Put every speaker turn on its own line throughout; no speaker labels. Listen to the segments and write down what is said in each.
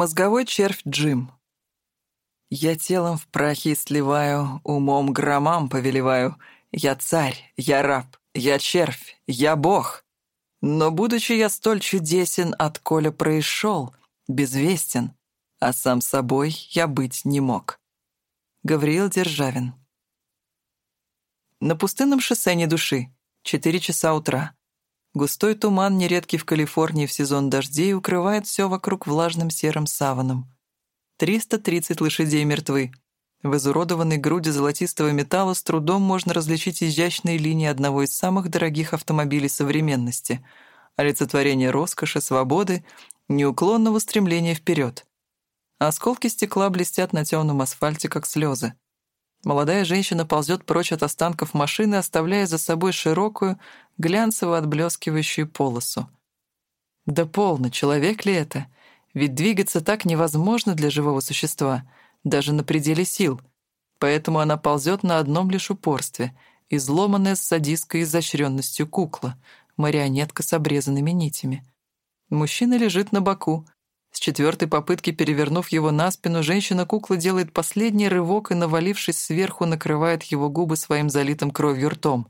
Мозговой червь Джим. Я телом в прахе сливаю, умом громам повелеваю. Я царь, я раб, я червь, я бог. Но, будучи я столь чудесен, от Коля происшел, безвестен, а сам собой я быть не мог. Гавриил Державин. На пустынном шоссе ни души. Четыре часа утра. Густой туман, нередкий в Калифорнии в сезон дождей, укрывает все вокруг влажным серым саваном. 330 лошадей мертвы. В изуродованной груди золотистого металла с трудом можно различить изящные линии одного из самых дорогих автомобилей современности — олицетворение роскоши, свободы, неуклонного стремления вперед. Осколки стекла блестят на темном асфальте, как слезы. Молодая женщина ползет прочь от останков машины, оставляя за собой широкую, глянцево отблескивающую полосу. Да полно, человек ли это? Ведь двигаться так невозможно для живого существа, даже на пределе сил. Поэтому она ползет на одном лишь упорстве, изломанная с садистской изощренностью кукла, марионетка с обрезанными нитями. Мужчина лежит на боку, с четвертой попытки, перевернув его на спину, женщина-кукла делает последний рывок и, навалившись сверху, накрывает его губы своим залитым кровью ртом.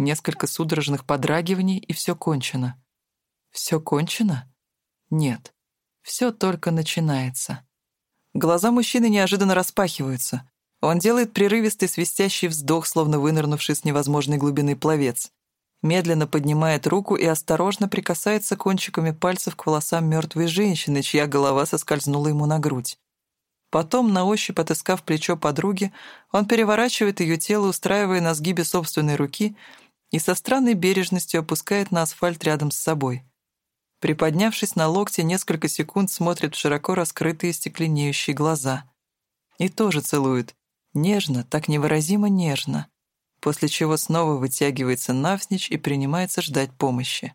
Несколько судорожных подрагиваний, и все кончено. Все кончено? Нет. Все только начинается. Глаза мужчины неожиданно распахиваются. Он делает прерывистый свистящий вздох, словно вынырнувший с невозможной глубины пловец медленно поднимает руку и осторожно прикасается кончиками пальцев к волосам мертвой женщины, чья голова соскользнула ему на грудь. Потом, на ощупь отыскав плечо подруги, он переворачивает ее тело, устраивая на сгибе собственной руки и со странной бережностью опускает на асфальт рядом с собой. Приподнявшись на локте, несколько секунд смотрит в широко раскрытые стекленеющие глаза. И тоже целует. Нежно, так невыразимо нежно после чего снова вытягивается навсничь и принимается ждать помощи.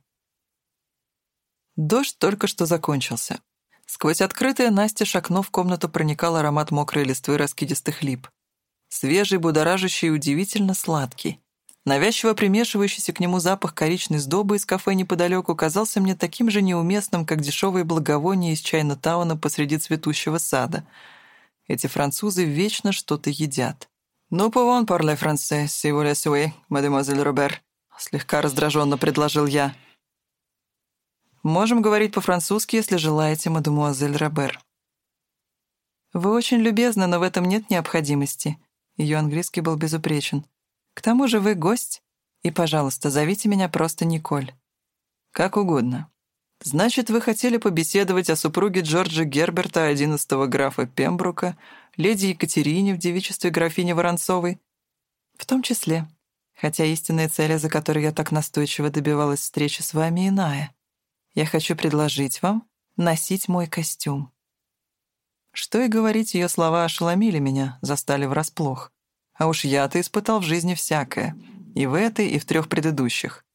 Дождь только что закончился. Сквозь открытое Настя окно в комнату проникал аромат мокрой листвы раскидистых лип. Свежий, будоражащий и удивительно сладкий. Навязчиво примешивающийся к нему запах коричной сдобы из кафе неподалеку казался мне таким же неуместным, как дешевые благовония из Чайна-тауна посреди цветущего сада. Эти французы вечно что-то едят. «Ну, повон парле франце, си воля суи, мадемуазель Робер», — слегка раздраженно предложил я. «Можем говорить по-французски, если желаете, мадемуазель Робер». «Вы очень любезны, но в этом нет необходимости». Ее английский был безупречен. «К тому же вы гость, и, пожалуйста, зовите меня просто Николь». «Как угодно», «Значит, вы хотели побеседовать о супруге Джорджа Герберта, одиннадцатого графа Пембрука, леди Екатерине в девичестве графини Воронцовой?» «В том числе. Хотя истинная цель, за которой я так настойчиво добивалась встречи с вами, иная. Я хочу предложить вам носить мой костюм». Что и говорить, ее слова ошеломили меня, застали врасплох. А уж я-то испытал в жизни всякое. И в этой, и в трех предыдущих.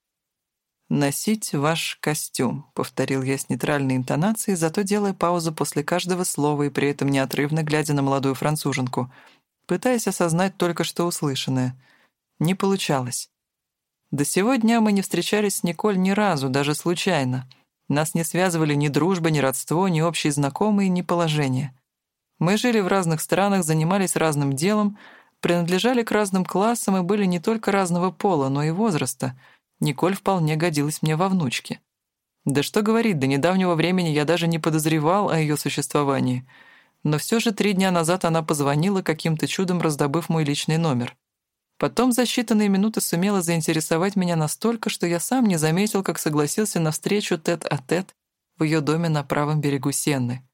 «Носить ваш костюм», — повторил я с нейтральной интонацией, зато делая паузу после каждого слова и при этом неотрывно глядя на молодую француженку, пытаясь осознать только что услышанное. Не получалось. До сего дня мы не встречались с Николь ни разу, даже случайно. Нас не связывали ни дружба, ни родство, ни общие знакомые, ни положение. Мы жили в разных странах, занимались разным делом, принадлежали к разным классам и были не только разного пола, но и возраста — Николь вполне годилась мне во внучке. Да что говорить, до недавнего времени я даже не подозревал о ее существовании. Но все же три дня назад она позвонила, каким-то чудом раздобыв мой личный номер. Потом за считанные минуты сумела заинтересовать меня настолько, что я сам не заметил, как согласился на встречу тет-а-тет в ее доме на правом берегу Сенны.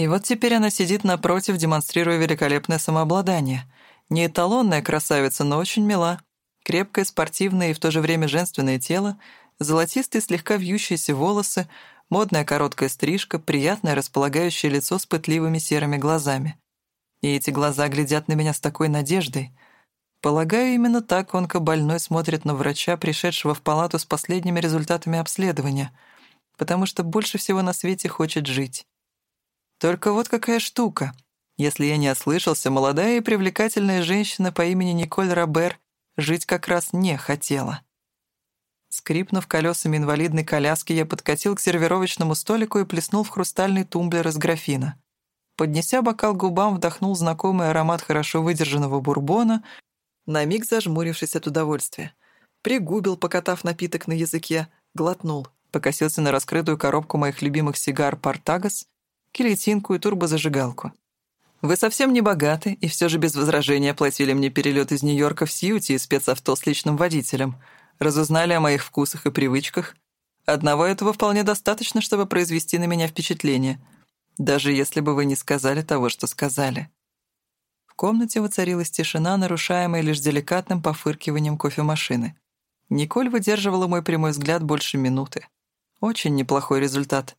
И вот теперь она сидит напротив, демонстрируя великолепное самообладание. Не эталонная красавица, но очень мила. Крепкое, спортивное и в то же время женственное тело, золотистые слегка вьющиеся волосы, модная короткая стрижка, приятное располагающее лицо с пытливыми серыми глазами. И эти глаза глядят на меня с такой надеждой. Полагаю, именно так онкобольной смотрит на врача, пришедшего в палату с последними результатами обследования, потому что больше всего на свете хочет жить. Только вот какая штука. Если я не ослышался, молодая и привлекательная женщина по имени Николь Робер жить как раз не хотела. Скрипнув колесами инвалидной коляски, я подкатил к сервировочному столику и плеснул в хрустальный тумблер из графина. Поднеся бокал к губам, вдохнул знакомый аромат хорошо выдержанного бурбона, на миг зажмурившись от удовольствия. Пригубил, покатав напиток на языке, глотнул, покосился на раскрытую коробку моих любимых сигар «Партагас», гильотинку и турбозажигалку. «Вы совсем не богаты, и все же без возражения платили мне перелет из Нью-Йорка в Сьюти и спецавто с личным водителем», разузнали о моих вкусах и привычках. Одного этого вполне достаточно, чтобы произвести на меня впечатление, даже если бы вы не сказали того, что сказали. В комнате воцарилась тишина, нарушаемая лишь деликатным пофыркиванием кофемашины. Николь выдерживала мой прямой взгляд больше минуты. Очень неплохой результат.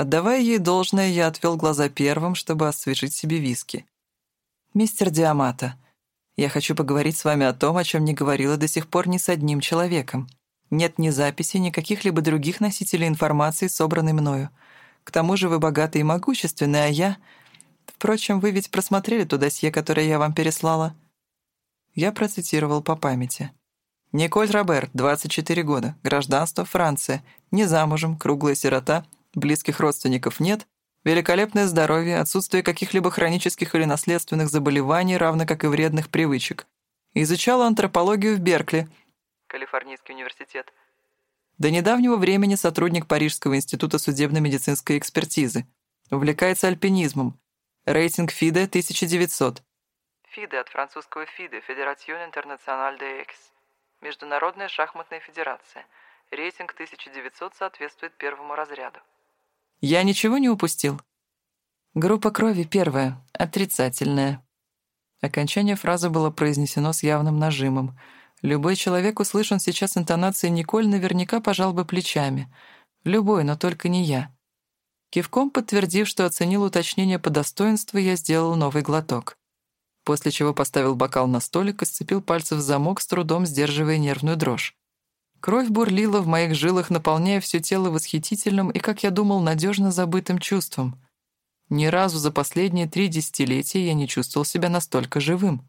Отдавая ей должное, я отвел глаза первым, чтобы освежить себе виски. «Мистер Диамата, я хочу поговорить с вами о том, о чем не говорила до сих пор ни с одним человеком. Нет ни записи, ни каких-либо других носителей информации, собранной мною. К тому же вы богаты и могущественны, а я... Впрочем, вы ведь просмотрели то досье, которое я вам переслала?» Я процитировал по памяти. «Николь Робер, 24 года, гражданство Франция, не замужем, круглая сирота, близких родственников нет, Великолепное здоровье, отсутствие каких-либо хронических или наследственных заболеваний, равно как и вредных привычек. Изучала антропологию в Беркли, Калифорнийский университет. До недавнего времени сотрудник Парижского института судебно-медицинской экспертизы. Увлекается альпинизмом. Рейтинг ФИДе 1900. ФИДе от французского ФИДе, Федерацион Интернациональ де Экс. Международная шахматная федерация. Рейтинг 1900 соответствует первому разряду. Я ничего не упустил? Группа крови первая, отрицательная. Окончание фразы было произнесено с явным нажимом. Любой человек, услышан сейчас интонации Николь, наверняка пожал бы плечами. Любой, но только не я. Кивком подтвердив, что оценил уточнение по достоинству, я сделал новый глоток. После чего поставил бокал на столик и сцепил пальцы в замок, с трудом сдерживая нервную дрожь. Кровь бурлила в моих жилах, наполняя все тело восхитительным и, как я думал, надежно забытым чувством. Ни разу за последние три десятилетия я не чувствовал себя настолько живым.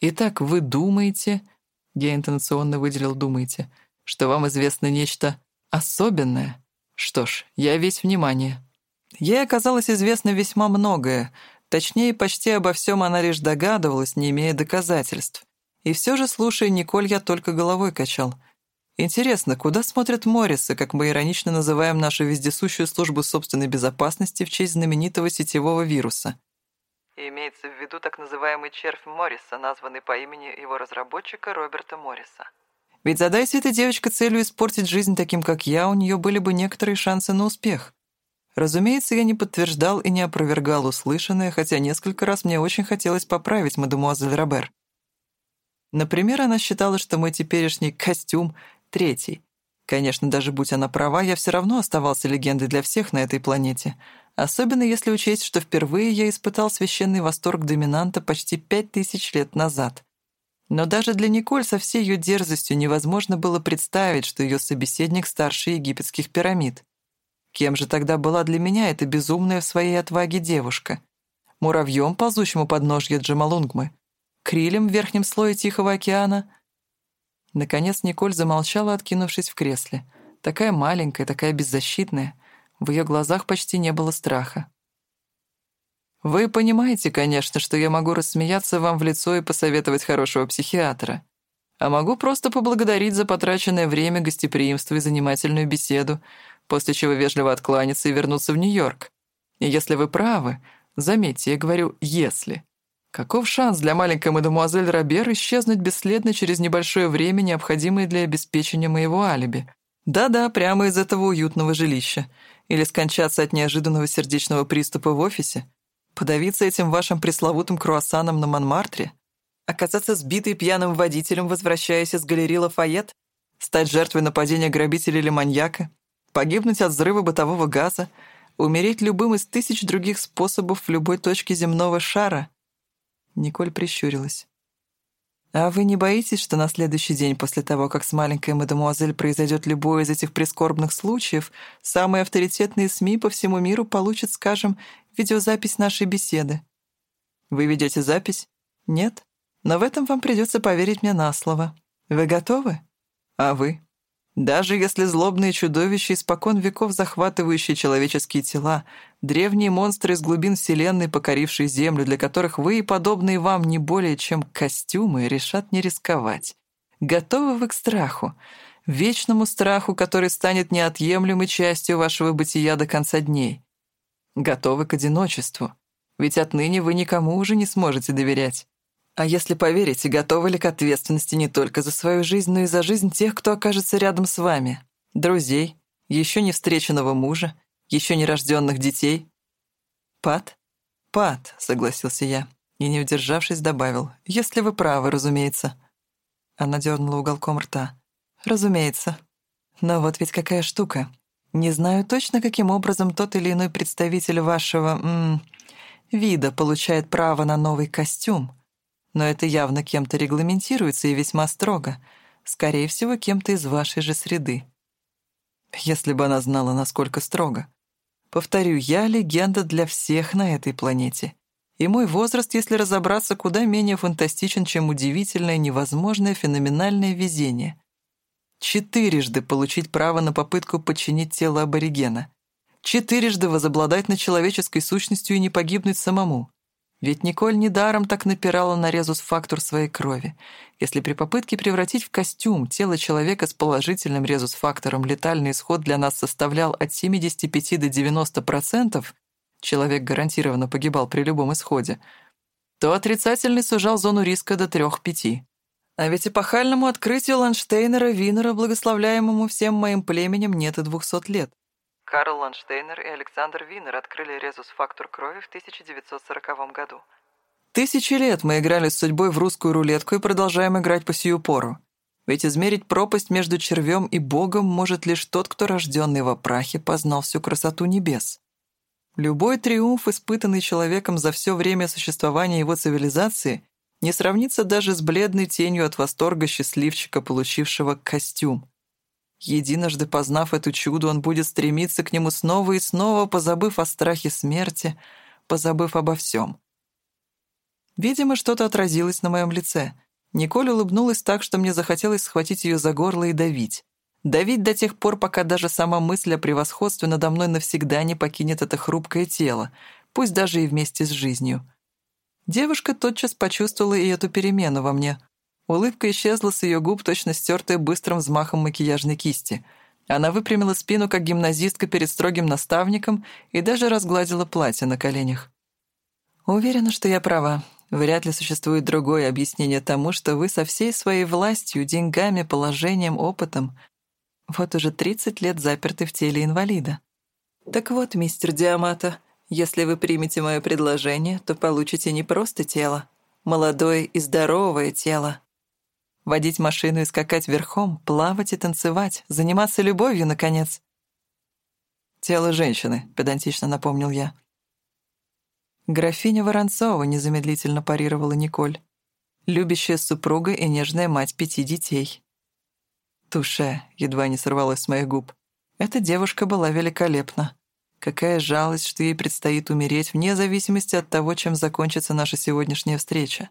«Итак, вы думаете...» — я интонационно выделил «думаете», что вам известно нечто особенное? Что ж, я весь внимание. Ей оказалось известно весьма многое, точнее, почти обо всем она лишь догадывалась, не имея доказательств. И все же, слушая Николь, я только головой качал. Интересно, куда смотрят Моррисы, как мы иронично называем нашу вездесущую службу собственной безопасности в честь знаменитого сетевого вируса? Имеется в виду так называемый червь Морриса, названный по имени его разработчика Роберта Морриса. Ведь задайся эта девочка целью испортить жизнь таким, как я, у нее были бы некоторые шансы на успех. Разумеется, я не подтверждал и не опровергал услышанное, хотя несколько раз мне очень хотелось поправить мадемуазель Робер. Например, она считала, что мой теперешний костюм — третий. Конечно, даже будь она права, я все равно оставался легендой для всех на этой планете. Особенно если учесть, что впервые я испытал священный восторг доминанта почти пять тысяч лет назад. Но даже для Николь со всей ее дерзостью невозможно было представить, что ее собеседник старше египетских пирамид. Кем же тогда была для меня эта безумная в своей отваге девушка? Муравьем, ползущему подножье Джамалунгмы? Крилем в верхнем слое Тихого океана. Наконец Николь замолчала, откинувшись в кресле. Такая маленькая, такая беззащитная. В ее глазах почти не было страха. «Вы понимаете, конечно, что я могу рассмеяться вам в лицо и посоветовать хорошего психиатра. А могу просто поблагодарить за потраченное время, гостеприимство и занимательную беседу, после чего вежливо откланяться и вернуться в Нью-Йорк. И если вы правы, заметьте, я говорю «если», Каков шанс для маленькой мадемуазель Робер исчезнуть бесследно через небольшое время, необходимое для обеспечения моего алиби? Да-да, прямо из этого уютного жилища. Или скончаться от неожиданного сердечного приступа в офисе? Подавиться этим вашим пресловутым круассаном на Монмартре? Оказаться сбитой пьяным водителем, возвращаясь из галереи Лафайет? Стать жертвой нападения грабителя или маньяка? Погибнуть от взрыва бытового газа? Умереть любым из тысяч других способов в любой точке земного шара? Николь прищурилась. «А вы не боитесь, что на следующий день после того, как с маленькой мадемуазель произойдет любой из этих прискорбных случаев, самые авторитетные СМИ по всему миру получат, скажем, видеозапись нашей беседы? Вы ведете запись? Нет? Но в этом вам придется поверить мне на слово. Вы готовы?» А вы? Даже если злобные чудовища, испокон веков захватывающие человеческие тела, древние монстры из глубин Вселенной, покорившие Землю, для которых вы и подобные вам не более чем костюмы, решат не рисковать. Готовы вы к страху, вечному страху, который станет неотъемлемой частью вашего бытия до конца дней. Готовы к одиночеству, ведь отныне вы никому уже не сможете доверять. А если поверите, готовы ли к ответственности не только за свою жизнь, но и за жизнь тех, кто окажется рядом с вами? Друзей, еще не встреченного мужа, еще не рожденных детей? Пат? Пат, согласился я, и, не удержавшись, добавил. Если вы правы, разумеется. Она дернула уголком рта. Разумеется. Но вот ведь какая штука. Не знаю точно, каким образом тот или иной представитель вашего... М -м, вида получает право на новый костюм но это явно кем-то регламентируется и весьма строго. Скорее всего, кем-то из вашей же среды. Если бы она знала, насколько строго. Повторю, я легенда для всех на этой планете. И мой возраст, если разобраться, куда менее фантастичен, чем удивительное, невозможное, феноменальное везение. Четырежды получить право на попытку подчинить тело аборигена. Четырежды возобладать над человеческой сущностью и не погибнуть самому. Ведь Николь недаром так напирала на резус-фактор своей крови. Если при попытке превратить в костюм тело человека с положительным резус-фактором летальный исход для нас составлял от 75 до 90%, человек гарантированно погибал при любом исходе, то отрицательный сужал зону риска до 3-5. А ведь эпохальному открытию Ланштейнера Винера, благословляемому всем моим племенем, нет и 200 лет. Карл Ланштейнер и Александр Винер открыли резус-фактор крови в 1940 году. Тысячи лет мы играли с судьбой в русскую рулетку и продолжаем играть по сию пору. Ведь измерить пропасть между червем и Богом может лишь тот, кто, рожденный во прахе, познал всю красоту небес. Любой триумф, испытанный человеком за все время существования его цивилизации, не сравнится даже с бледной тенью от восторга счастливчика, получившего костюм. Единожды познав эту чудо, он будет стремиться к нему снова и снова, позабыв о страхе смерти, позабыв обо всем. Видимо, что-то отразилось на моем лице. Николь улыбнулась так, что мне захотелось схватить ее за горло и давить. Давить до тех пор, пока даже сама мысль о превосходстве надо мной навсегда не покинет это хрупкое тело, пусть даже и вместе с жизнью. Девушка тотчас почувствовала и эту перемену во мне, Улыбка исчезла с ее губ, точно стертая быстрым взмахом макияжной кисти. Она выпрямила спину, как гимназистка перед строгим наставником, и даже разгладила платье на коленях. «Уверена, что я права. Вряд ли существует другое объяснение тому, что вы со всей своей властью, деньгами, положением, опытом вот уже 30 лет заперты в теле инвалида. Так вот, мистер Диамата, если вы примете мое предложение, то получите не просто тело, молодое и здоровое тело, Водить машину и скакать верхом, плавать и танцевать, заниматься любовью, наконец. «Тело женщины», — педантично напомнил я. «Графиня Воронцова», — незамедлительно парировала Николь. «Любящая супруга и нежная мать пяти детей». «Туше», — едва не сорвалась с моих губ. «Эта девушка была великолепна. Какая жалость, что ей предстоит умереть вне зависимости от того, чем закончится наша сегодняшняя встреча».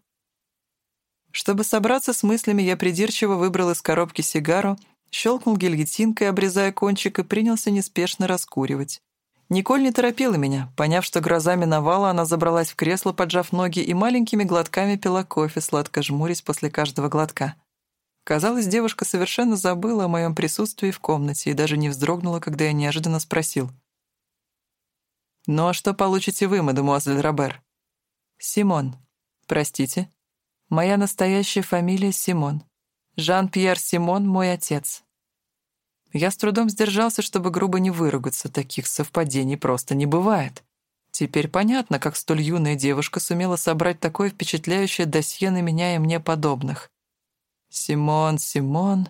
Чтобы собраться с мыслями, я придирчиво выбрал из коробки сигару, щелкнул гильотинкой, обрезая кончик, и принялся неспешно раскуривать. Николь не торопила меня. Поняв, что гроза миновала, она забралась в кресло, поджав ноги, и маленькими глотками пила кофе, сладко жмурясь после каждого глотка. Казалось, девушка совершенно забыла о моем присутствии в комнате и даже не вздрогнула, когда я неожиданно спросил. «Ну а что получите вы, мадемуазель Робер?» «Симон. Простите?» Моя настоящая фамилия Симон. Жан-Пьер Симон — мой отец. Я с трудом сдержался, чтобы грубо не выругаться. Таких совпадений просто не бывает. Теперь понятно, как столь юная девушка сумела собрать такое впечатляющее досье на меня и мне подобных. Симон, Симон...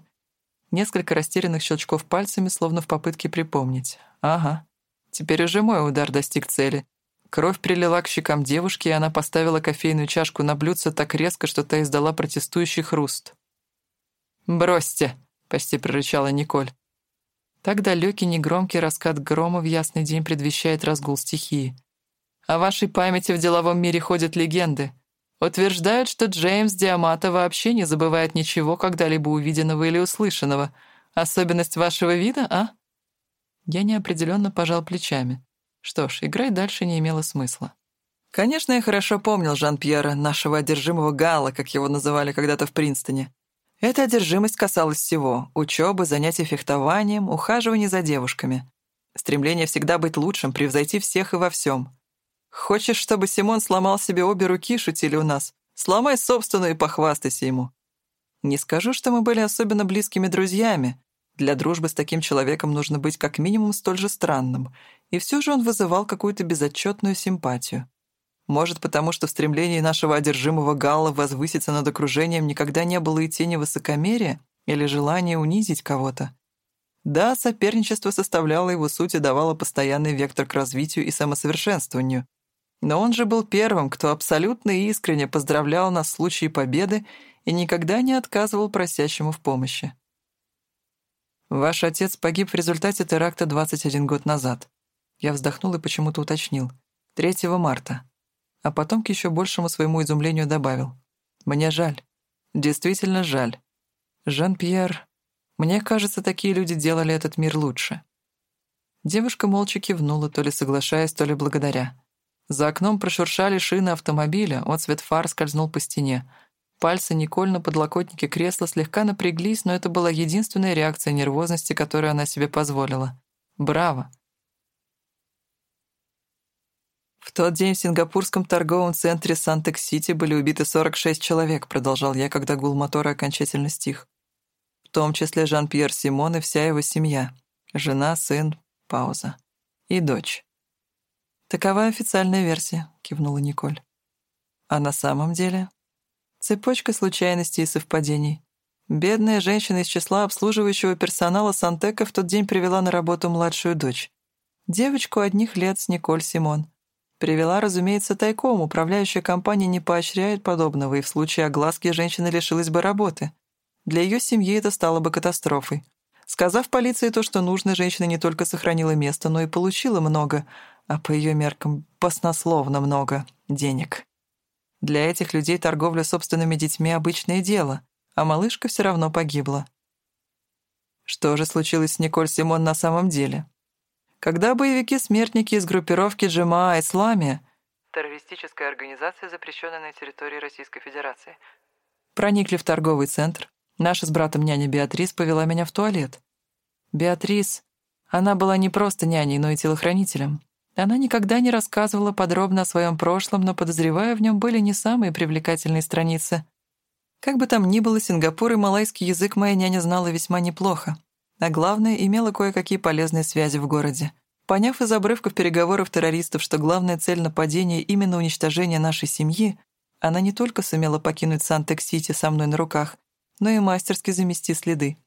Несколько растерянных щелчков пальцами, словно в попытке припомнить. Ага. Теперь уже мой удар достиг цели. Кровь прилила к щекам девушки, и она поставила кофейную чашку на блюдце так резко, что та издала протестующий хруст. «Бросьте!» — почти прорычала Николь. Так далекий негромкий раскат грома в ясный день предвещает разгул стихии. О вашей памяти в деловом мире ходят легенды. Утверждают, что Джеймс Диамата вообще не забывает ничего когда-либо увиденного или услышанного. Особенность вашего вида, а?» Я неопределенно пожал плечами. Что ж, играть дальше не имело смысла. Конечно, я хорошо помнил Жан-Пьера, нашего одержимого Гала, как его называли когда-то в Принстоне. Эта одержимость касалась всего — учебы, занятий фехтованием, ухаживания за девушками. Стремление всегда быть лучшим, превзойти всех и во всем. Хочешь, чтобы Симон сломал себе обе руки, шутили у нас? Сломай собственную и похвастайся ему. Не скажу, что мы были особенно близкими друзьями. Для дружбы с таким человеком нужно быть как минимум столь же странным, и все же он вызывал какую-то безотчетную симпатию. Может, потому что в стремлении нашего одержимого Галла возвыситься над окружением никогда не было и тени высокомерия или желания унизить кого-то. Да, соперничество составляло его суть и давало постоянный вектор к развитию и самосовершенствованию. Но он же был первым, кто абсолютно искренне поздравлял нас в случае победы и никогда не отказывал просящему в помощи. «Ваш отец погиб в результате теракта 21 год назад». Я вздохнул и почему-то уточнил. 3 марта а потом к еще большему своему изумлению добавил. «Мне жаль. Действительно жаль. Жан-Пьер, мне кажется, такие люди делали этот мир лучше». Девушка молча кивнула, то ли соглашаясь, то ли благодаря. За окном прошуршали шины автомобиля, отцвет фар скользнул по стене. Пальцы Николь на подлокотнике кресла слегка напряглись, но это была единственная реакция нервозности, которую она себе позволила. «Браво!» «В тот день в сингапурском торговом центре Сантек-Сити были убиты 46 человек», продолжал я, когда гул мотора окончательно стих. «В том числе Жан-Пьер Симон и вся его семья. Жена, сын, пауза. И дочь». «Такова официальная версия», — кивнула Николь. «А на самом деле?» Цепочка случайностей и совпадений. Бедная женщина из числа обслуживающего персонала Сантека в тот день привела на работу младшую дочь. Девочку одних лет с Николь Симон. Привела, разумеется, тайком. Управляющая компания не поощряет подобного, и в случае огласки женщина лишилась бы работы. Для ее семьи это стало бы катастрофой. Сказав полиции то, что нужно, женщина не только сохранила место, но и получила много, а по ее меркам баснословно много денег. Для этих людей торговля собственными детьми — обычное дело, а малышка все равно погибла. Что же случилось с Николь Симон на самом деле? Когда боевики-смертники из группировки Джамаа Исламия, террористическая организация, запрещенная на территории Российской Федерации, проникли в торговый центр, наша с братом няня Беатрис повела меня в туалет. Беатрис, она была не просто няней, но и телохранителем. Она никогда не рассказывала подробно о своем прошлом, но, подозревая, в нем были не самые привлекательные страницы. Как бы там ни было, Сингапур и малайский язык моя няня знала весьма неплохо а главное, имела кое-какие полезные связи в городе. Поняв из обрывков переговоров террористов, что главная цель нападения именно уничтожение нашей семьи, она не только сумела покинуть Сантек-Сити со мной на руках, но и мастерски замести следы.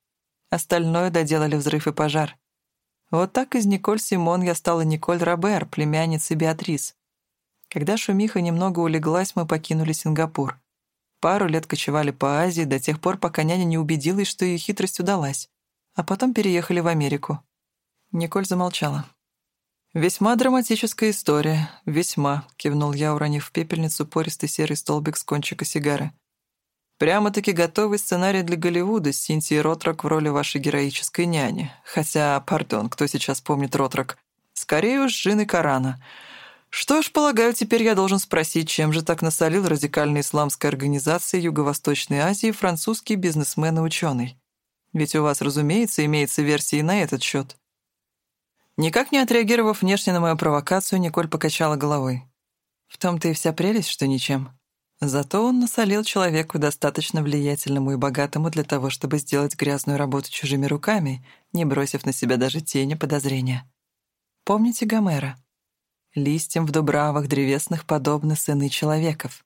Остальное доделали взрыв и пожар. Вот так из Николь Симон я стала Николь Робер, племянницей Беатрис. Когда шумиха немного улеглась, мы покинули Сингапур. Пару лет кочевали по Азии до тех пор, пока няня не убедилась, что ее хитрость удалась а потом переехали в Америку». Николь замолчала. «Весьма драматическая история, весьма», — кивнул я, уронив в пепельницу пористый серый столбик с кончика сигары. «Прямо-таки готовый сценарий для Голливуда с Синтией Ротрок в роли вашей героической няни. Хотя, пардон, кто сейчас помнит Ротрок? Скорее уж Джины Карана. Что ж, полагаю, теперь я должен спросить, чем же так насолил радикальной исламской организации Юго-Восточной Азии французский бизнесмен и ученый. Ведь у вас, разумеется, имеется версия и на этот счет. Никак не отреагировав внешне на мою провокацию, Николь покачала головой. В том-то и вся прелесть, что ничем. Зато он насолил человеку достаточно влиятельному и богатому для того, чтобы сделать грязную работу чужими руками, не бросив на себя даже тени подозрения. Помните Гомера? «Листьям в дубравах древесных подобны сыны человеков».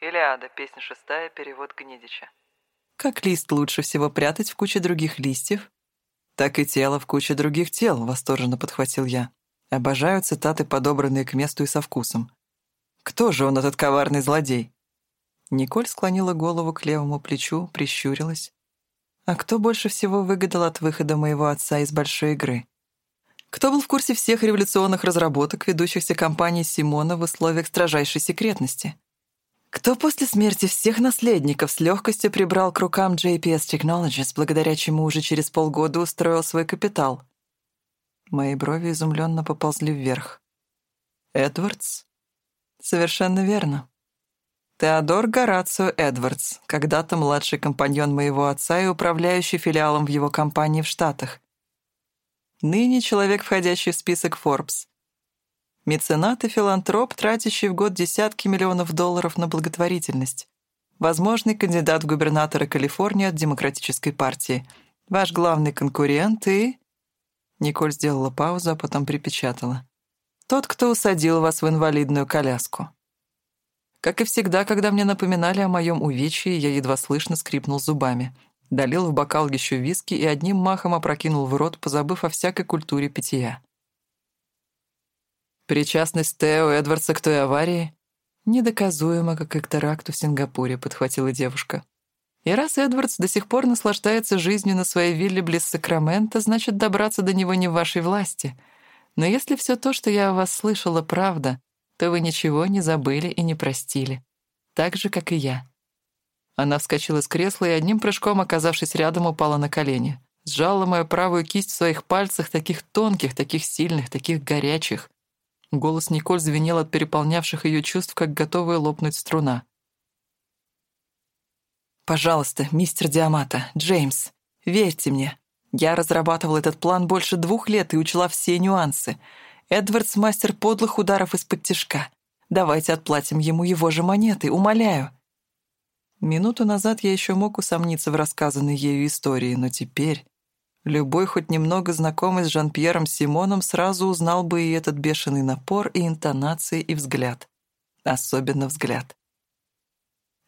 Илиада, песня шестая, перевод Гнедича. Как лист лучше всего прятать в куче других листьев? Так и тело в куче других тел, восторженно подхватил я. Обожаю цитаты, подобранные к месту и со вкусом. Кто же он, этот коварный злодей? Николь склонила голову к левому плечу, прищурилась. А кто больше всего выгадал от выхода моего отца из большой игры? Кто был в курсе всех революционных разработок ведущихся компаний Симона в условиях строжайшей секретности? Кто после смерти всех наследников с легкостью прибрал к рукам JPS Technologies, благодаря чему уже через полгода устроил свой капитал? Мои брови изумленно поползли вверх. Эдвардс? Совершенно верно. Теодор Горацио Эдвардс, когда-то младший компаньон моего отца и управляющий филиалом в его компании в Штатах. Ныне человек, входящий в список Forbes. Меценат и филантроп, тратящий в год десятки миллионов долларов на благотворительность. Возможный кандидат в губернатора Калифорнии от Демократической партии. Ваш главный конкурент и... Николь сделала паузу, а потом припечатала. Тот, кто усадил вас в инвалидную коляску. Как и всегда, когда мне напоминали о моем увечье, я едва слышно скрипнул зубами. Долил в бокал еще виски и одним махом опрокинул в рот, позабыв о всякой культуре питья. Причастность Тео Эдвардса к той аварии недоказуема, как и к теракту в Сингапуре, подхватила девушка. И раз Эдвардс до сих пор наслаждается жизнью на своей вилле близ Сакрамента, значит, добраться до него не в вашей власти. Но если все то, что я о вас слышала, правда, то вы ничего не забыли и не простили. Так же, как и я». Она вскочила с кресла и одним прыжком, оказавшись рядом, упала на колени. Сжала мою правую кисть в своих пальцах, таких тонких, таких сильных, таких горячих. Голос Николь звенел от переполнявших ее чувств, как готовая лопнуть струна. «Пожалуйста, мистер Диамата, Джеймс, верьте мне. Я разрабатывал этот план больше двух лет и учла все нюансы. Эдвардс — мастер подлых ударов из-под тишка. Давайте отплатим ему его же монеты, умоляю». Минуту назад я еще мог усомниться в рассказанной ею истории, но теперь... Любой, хоть немного знакомый с Жан-Пьером Симоном, сразу узнал бы и этот бешеный напор, и интонации, и взгляд. Особенно взгляд.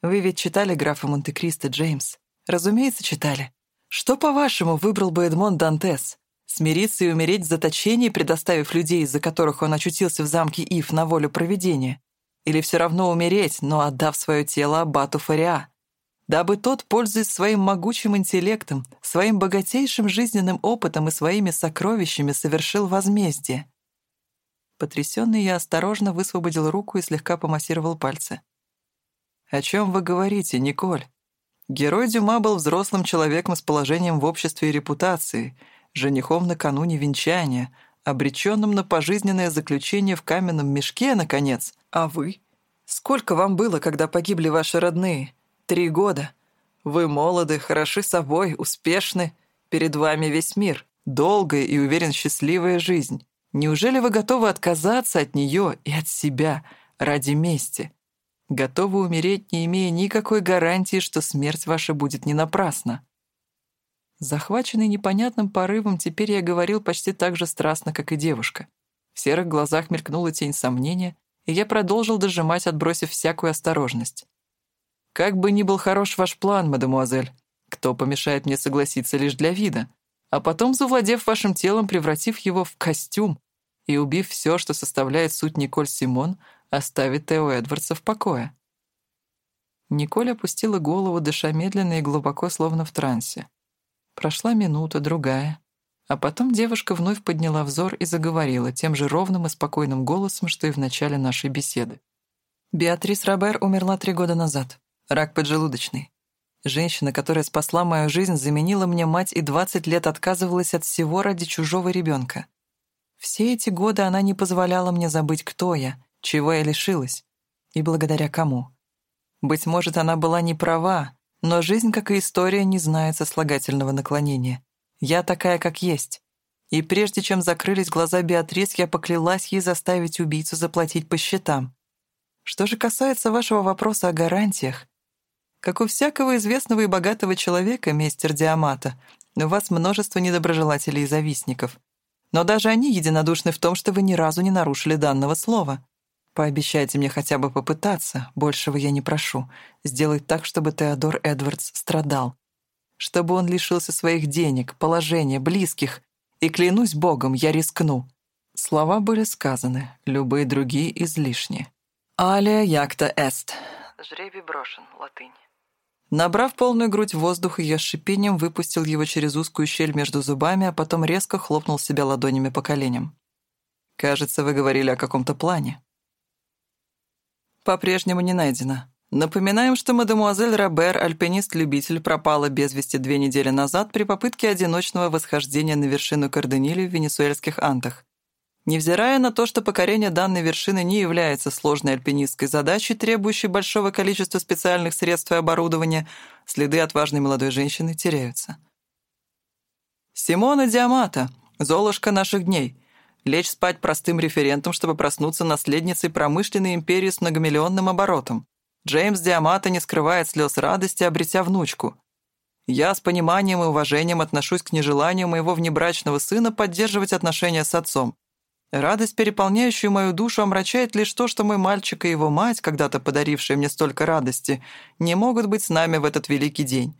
Вы ведь читали графа Монте-Кристо, Джеймс? Разумеется, читали. Что, по-вашему, выбрал бы Эдмон Дантес? Смириться и умереть в заточении, предоставив людей, из-за которых он очутился в замке Ив на волю проведения? Или все равно умереть, но отдав свое тело аббату Фариа? Дабы тот, пользуясь своим могучим интеллектом, своим богатейшим жизненным опытом и своими сокровищами, совершил возмездие. Потрясенный я осторожно высвободил руку и слегка помассировал пальцы. «О чем вы говорите, Николь? Герой Дюма был взрослым человеком с положением в обществе и репутацией, женихом накануне венчания, обреченным на пожизненное заключение в каменном мешке, наконец. А вы? Сколько вам было, когда погибли ваши родные? Три года. Вы молоды, хороши собой, успешны. Перед вами весь мир. Долгая и, уверен, счастливая жизнь. Неужели вы готовы отказаться от нее и от себя ради мести? Готовы умереть, не имея никакой гарантии, что смерть ваша будет не напрасна? Захваченный непонятным порывом, теперь я говорил почти так же страстно, как и девушка. В серых глазах мелькнула тень сомнения, и я продолжил дожимать, отбросив всякую осторожность. «Как бы ни был хорош ваш план, мадемуазель, кто помешает мне согласиться лишь для вида, а потом, завладев вашим телом, превратив его в костюм и убив все, что составляет суть Николь Симон, оставить Тео Эдвардса в покое?» Николь опустила голову, дыша медленно и глубоко, словно в трансе. Прошла минута, другая. А потом девушка вновь подняла взор и заговорила тем же ровным и спокойным голосом, что и в начале нашей беседы. «Беатрис Робер умерла три года назад. Рак поджелудочный. Женщина, которая спасла мою жизнь, заменила мне мать и 20 лет отказывалась от всего ради чужого ребенка. Все эти годы она не позволяла мне забыть, кто я, чего я лишилась и благодаря кому. Быть может, она была не права, но жизнь, как и история, не знает сослагательного наклонения. Я такая, как есть. И прежде чем закрылись глаза Беатрис, я поклялась ей заставить убийцу заплатить по счетам. Что же касается вашего вопроса о гарантиях, как у всякого известного и богатого человека, мистер Диамата, у вас множество недоброжелателей и завистников. Но даже они единодушны в том, что вы ни разу не нарушили данного слова. Пообещайте мне хотя бы попытаться, большего я не прошу, сделать так, чтобы Теодор Эдвардс страдал. Чтобы он лишился своих денег, положения, близких. И клянусь богом, я рискну». Слова были сказаны, любые другие излишни. «Алия якта эст». «Жребий брошен», латынь. Набрав полную грудь воздуха, я с шипением выпустил его через узкую щель между зубами, а потом резко хлопнул себя ладонями по коленям. «Кажется, вы говорили о каком-то плане» по-прежнему не найдено. Напоминаем, что мадемуазель Робер, альпинист-любитель, пропала без вести две недели назад при попытке одиночного восхождения на вершину Карденили в венесуэльских Андах. Невзирая на то, что покорение данной вершины не является сложной альпинистской задачей, требующей большого количества специальных средств и оборудования, следы отважной молодой женщины теряются. Симона Диамата, золушка наших дней. Лечь спать простым референтом, чтобы проснуться наследницей промышленной империи с многомиллионным оборотом. Джеймс Диамата не скрывает слез радости, обретя внучку. Я с пониманием и уважением отношусь к нежеланию моего внебрачного сына поддерживать отношения с отцом. Радость, переполняющую мою душу, омрачает лишь то, что мой мальчик и его мать, когда-то подарившие мне столько радости, не могут быть с нами в этот великий день.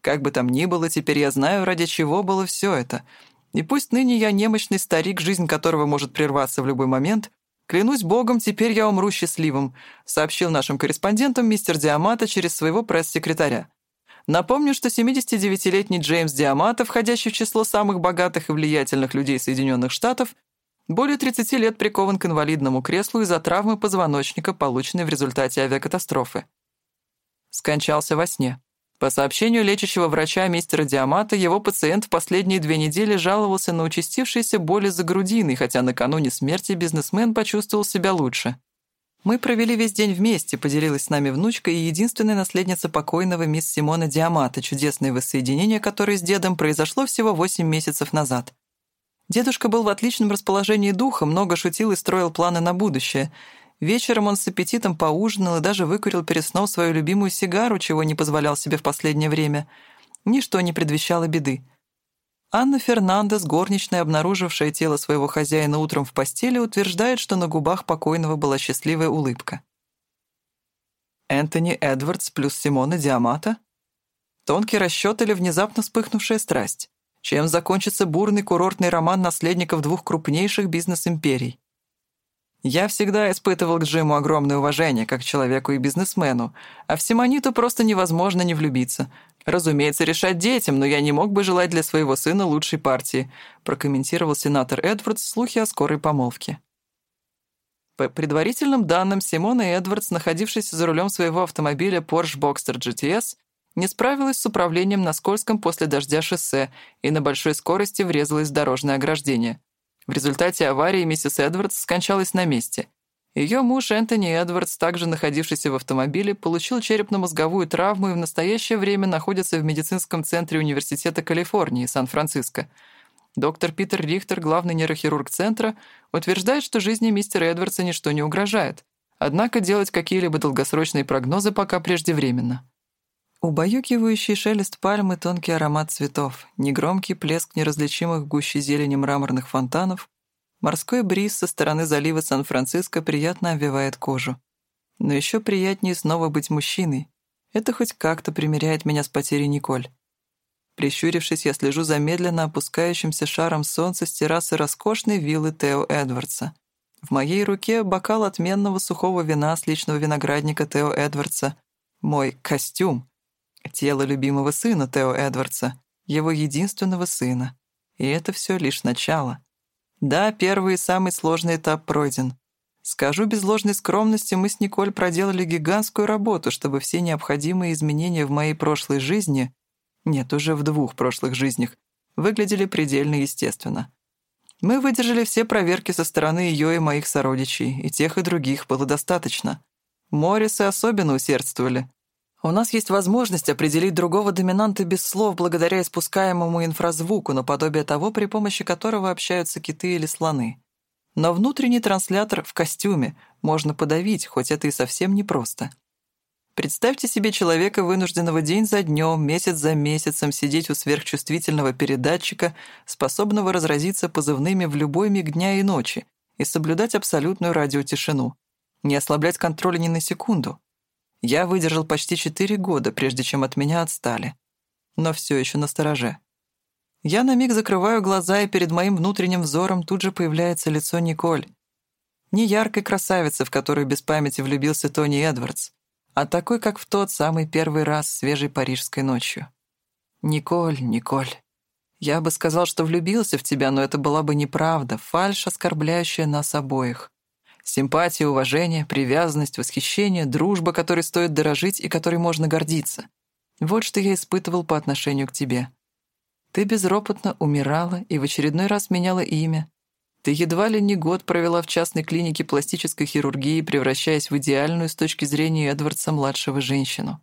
Как бы там ни было, теперь я знаю, ради чего было все это. И пусть ныне я немощный старик, жизнь которого может прерваться в любой момент, клянусь богом, теперь я умру счастливым», сообщил нашим корреспондентам мистер Диамата через своего пресс-секретаря. Напомню, что 79-летний Джеймс Диамата, входящий в число самых богатых и влиятельных людей Соединенных Штатов, более 30 лет прикован к инвалидному креслу из-за травмы позвоночника, полученной в результате авиакатастрофы. Скончался во сне. По сообщению лечащего врача мистера Диамата, его пациент в последние две недели жаловался на участившиеся боли за грудиной, хотя накануне смерти бизнесмен почувствовал себя лучше. Мы провели весь день вместе, поделилась с нами внучка и единственная наследница покойного мисс Симона Диамата, чудесное воссоединение которое с дедом произошло всего 8 месяцев назад. Дедушка был в отличном расположении духа, много шутил и строил планы на будущее. Вечером он с аппетитом поужинал и даже выкурил перед сном свою любимую сигару, чего не позволял себе в последнее время. Ничто не предвещало беды. Анна Фернандес, горничная, обнаружившая тело своего хозяина утром в постели, утверждает, что на губах покойного была счастливая улыбка. Энтони Эдвардс плюс Симона Диамата? Тонкий расчет или внезапно вспыхнувшая страсть? чем закончится бурный курортный роман наследников двух крупнейших бизнес-империй. Я всегда испытывал к Джиму огромное уважение, как человеку и бизнесмену, а в Симониту просто невозможно не влюбиться. Разумеется, решать детям, но я не мог бы желать для своего сына лучшей партии, прокомментировал сенатор Эдвардс слухи о скорой помолвке. По предварительным данным, Симона Эдвардс, находившийся за рулем своего автомобиля Porsche Boxster GTS, не справилась с управлением на скользком после дождя шоссе и на большой скорости врезалась в дорожное ограждение. В результате аварии миссис Эдвардс скончалась на месте. Ее муж Энтони Эдвардс, также находившийся в автомобиле, получил черепно-мозговую травму и в настоящее время находится в медицинском центре Университета Калифорнии, Сан-Франциско. Доктор Питер Рихтер, главный нейрохирург центра, утверждает, что жизни мистера Эдвардса ничто не угрожает. Однако делать какие-либо долгосрочные прогнозы пока преждевременно. Убаюкивающий шелест пальмы, тонкий аромат цветов, негромкий плеск неразличимых гуще зелени мраморных фонтанов, морской бриз со стороны залива Сан-Франциско приятно обвивает кожу. Но еще приятнее снова быть мужчиной. Это хоть как-то примиряет меня с потерей Николь. Прищурившись, я слежу за медленно опускающимся шаром солнца с террасы роскошной виллы Тео Эдвардса. В моей руке бокал отменного сухого вина с личного виноградника Тео Эдвардса. Мой костюм. Тело любимого сына Тео Эдвардса, его единственного сына. И это все лишь начало. Да, первый и самый сложный этап пройден. Скажу без ложной скромности, мы с Николь проделали гигантскую работу, чтобы все необходимые изменения в моей прошлой жизни, нет, уже в двух прошлых жизнях, выглядели предельно естественно. Мы выдержали все проверки со стороны ее и моих сородичей, и тех, и других было достаточно. Моррисы особенно усердствовали. У нас есть возможность определить другого доминанта без слов благодаря испускаемому инфразвуку, наподобие того, при помощи которого общаются киты или слоны. Но внутренний транслятор в костюме можно подавить, хоть это и совсем непросто. Представьте себе человека, вынужденного день за днем, месяц за месяцем сидеть у сверхчувствительного передатчика, способного разразиться позывными в любой миг дня и ночи и соблюдать абсолютную радиотишину. Не ослаблять контроля ни на секунду. Я выдержал почти четыре года, прежде чем от меня отстали. Но все еще на стороже. Я на миг закрываю глаза, и перед моим внутренним взором тут же появляется лицо Николь. Не яркой красавицы, в которую без памяти влюбился Тони Эдвардс, а такой, как в тот самый первый раз свежей парижской ночью. «Николь, Николь, я бы сказал, что влюбился в тебя, но это была бы неправда, фальшь, оскорбляющая нас обоих. Симпатия, уважение, привязанность, восхищение, дружба, которой стоит дорожить и которой можно гордиться. Вот что я испытывал по отношению к тебе. Ты безропотно умирала и в очередной раз меняла имя. Ты едва ли не год провела в частной клинике пластической хирургии, превращаясь в идеальную с точки зрения Эдвардса-младшего женщину.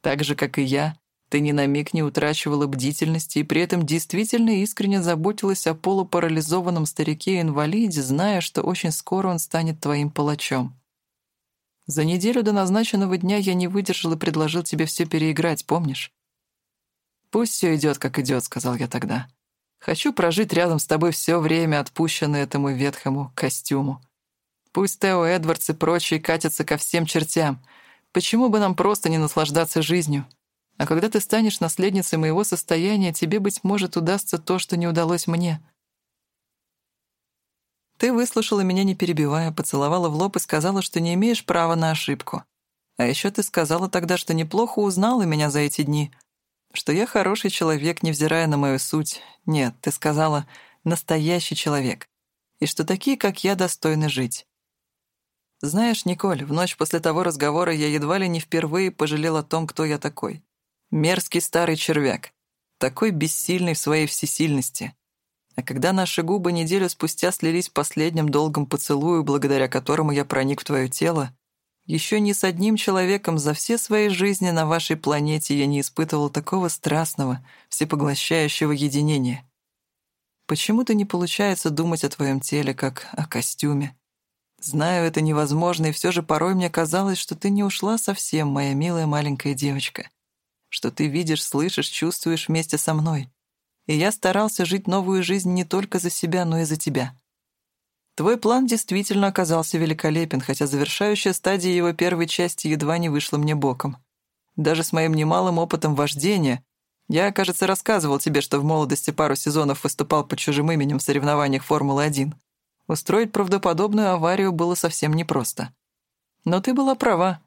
Так же, как и я, ты ни на миг не утрачивала бдительности и при этом действительно искренне заботилась о полупарализованном старике-инвалиде, зная, что очень скоро он станет твоим палачом. За неделю до назначенного дня я не выдержал и предложил тебе все переиграть, помнишь? «Пусть все идет, как идет», — сказал я тогда. «Хочу прожить рядом с тобой все время, отпущенное этому ветхому костюму. Пусть Тео Эдвардс и прочие катятся ко всем чертям. Почему бы нам просто не наслаждаться жизнью?» А когда ты станешь наследницей моего состояния, тебе, быть может, удастся то, что не удалось мне. Ты выслушала меня, не перебивая, поцеловала в лоб и сказала, что не имеешь права на ошибку. А еще ты сказала тогда, что неплохо узнала меня за эти дни, что я хороший человек, невзирая на мою суть. Нет, ты сказала «настоящий человек», и что такие, как я, достойны жить. Знаешь, Николь, в ночь после того разговора я едва ли не впервые пожалел о том, кто я такой. Мерзкий старый червяк, такой бессильный в своей всесильности. А когда наши губы неделю спустя слились в последнем долгом поцелую, благодаря которому я проник в твое тело, еще ни с одним человеком за все свои жизни на вашей планете я не испытывал такого страстного, всепоглощающего единения. Почему-то не получается думать о твоем теле, как о костюме. Знаю, это невозможно, и все же порой мне казалось, что ты не ушла совсем, моя милая маленькая девочка что ты видишь, слышишь, чувствуешь вместе со мной. И я старался жить новую жизнь не только за себя, но и за тебя. Твой план действительно оказался великолепен, хотя завершающая стадия его первой части едва не вышла мне боком. Даже с моим немалым опытом вождения я, кажется, рассказывал тебе, что в молодости пару сезонов выступал под чужим именем в соревнованиях Формулы-1. Устроить правдоподобную аварию было совсем непросто. Но ты была права.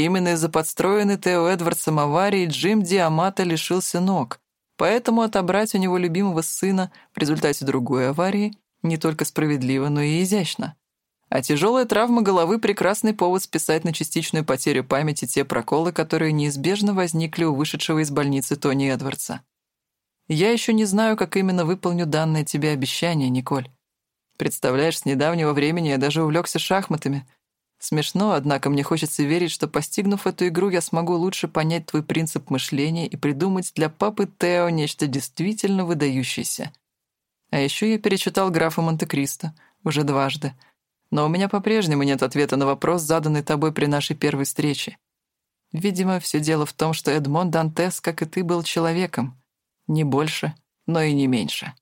Именно из-за подстроенной Тео Эдвардсом аварии Джим Диамата лишился ног, поэтому отобрать у него любимого сына в результате другой аварии не только справедливо, но и изящно. А тяжелая травма головы — прекрасный повод списать на частичную потерю памяти те проколы, которые неизбежно возникли у вышедшего из больницы Тони Эдвардса. Я еще не знаю, как именно выполню данное тебе обещание, Николь. Представляешь, с недавнего времени я даже увлекся шахматами — Смешно, однако мне хочется верить, что, постигнув эту игру, я смогу лучше понять твой принцип мышления и придумать для папы Тео нечто действительно выдающееся. А еще я перечитал графа Монте-Кристо, уже дважды. Но у меня по-прежнему нет ответа на вопрос, заданный тобой при нашей первой встрече. Видимо, все дело в том, что Эдмон Дантес, как и ты, был человеком. Не больше, но и не меньше.